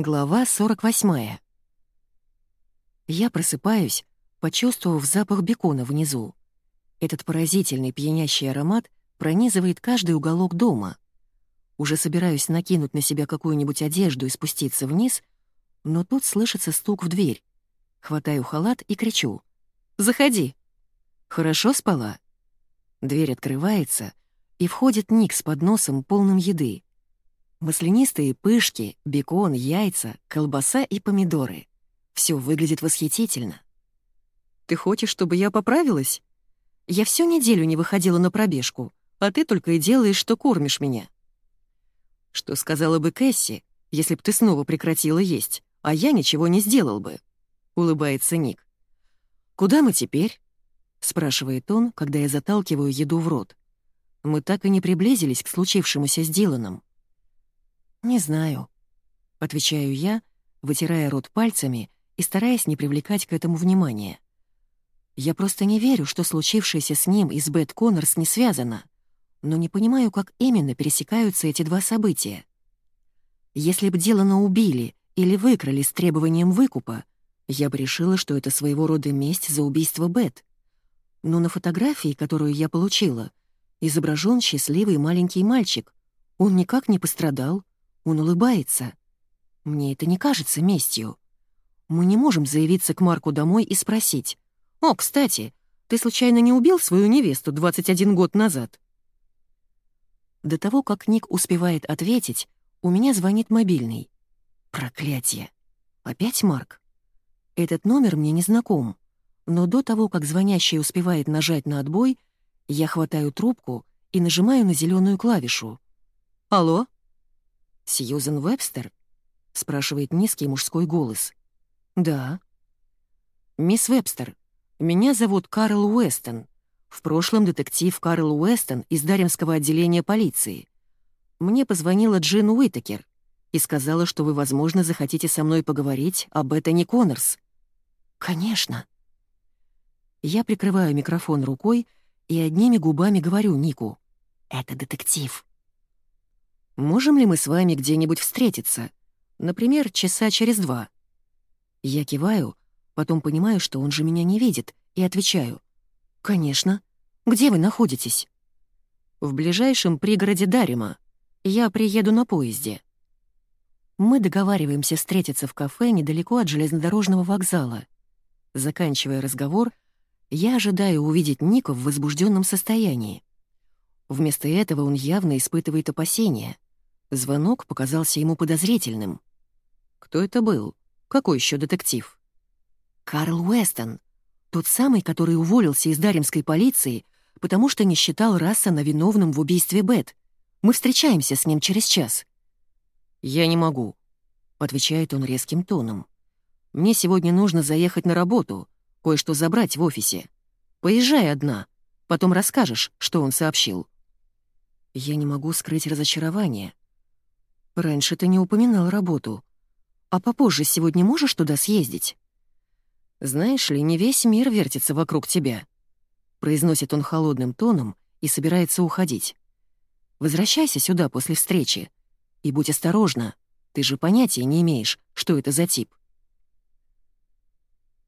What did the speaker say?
Глава 48. Я просыпаюсь, почувствовав запах бекона внизу. Этот поразительный пьянящий аромат пронизывает каждый уголок дома. Уже собираюсь накинуть на себя какую-нибудь одежду и спуститься вниз, но тут слышится стук в дверь. Хватаю халат и кричу. «Заходи!» «Хорошо спала?» Дверь открывается, и входит Ник с подносом, полным еды. Маслянистые пышки, бекон, яйца, колбаса и помидоры. Все выглядит восхитительно. «Ты хочешь, чтобы я поправилась? Я всю неделю не выходила на пробежку, а ты только и делаешь, что кормишь меня». Что сказала бы Кэсси, если б ты снова прекратила есть, а я ничего не сделал бы? Улыбается Ник. «Куда мы теперь?» — спрашивает он, когда я заталкиваю еду в рот. Мы так и не приблизились к случившемуся с Диланом. «Не знаю», — отвечаю я, вытирая рот пальцами и стараясь не привлекать к этому внимания. Я просто не верю, что случившееся с ним и с Бет Коннорс не связано, но не понимаю, как именно пересекаются эти два события. Если бы Дилана убили или выкрали с требованием выкупа, я бы решила, что это своего рода месть за убийство Бет. Но на фотографии, которую я получила, изображен счастливый маленький мальчик. Он никак не пострадал, он улыбается. Мне это не кажется местью. Мы не можем заявиться к Марку домой и спросить. «О, кстати, ты случайно не убил свою невесту 21 год назад?» До того, как Ник успевает ответить, у меня звонит мобильный. Проклятие. Опять Марк? Этот номер мне не знаком, но до того, как звонящий успевает нажать на отбой, я хватаю трубку и нажимаю на зеленую клавишу. «Алло?» «Сьюзен Вебстер?» — спрашивает низкий мужской голос. «Да». «Мисс Вебстер, меня зовут Карл Уэстон. В прошлом детектив Карл Уэстон из Даремского отделения полиции. Мне позвонила Джин Уитакер и сказала, что вы, возможно, захотите со мной поговорить об Эттоне Коннорс». «Конечно». Я прикрываю микрофон рукой и одними губами говорю Нику. «Это детектив». Можем ли мы с вами где-нибудь встретиться? Например, часа через два. Я киваю, потом понимаю, что он же меня не видит, и отвечаю. «Конечно. Где вы находитесь?» «В ближайшем пригороде Дарима. Я приеду на поезде». Мы договариваемся встретиться в кафе недалеко от железнодорожного вокзала. Заканчивая разговор, я ожидаю увидеть Ника в возбужденном состоянии. Вместо этого он явно испытывает опасения — Звонок показался ему подозрительным. Кто это был? Какой еще детектив? Карл Уэстон. Тот самый, который уволился из даримской полиции, потому что не считал Рассена виновным в убийстве Бет. Мы встречаемся с ним через час. «Я не могу», — отвечает он резким тоном. «Мне сегодня нужно заехать на работу, кое-что забрать в офисе. Поезжай одна, потом расскажешь, что он сообщил». Я не могу скрыть разочарование. Раньше ты не упоминал работу. А попозже сегодня можешь туда съездить? Знаешь ли, не весь мир вертится вокруг тебя. Произносит он холодным тоном и собирается уходить. Возвращайся сюда после встречи. И будь осторожна, ты же понятия не имеешь, что это за тип.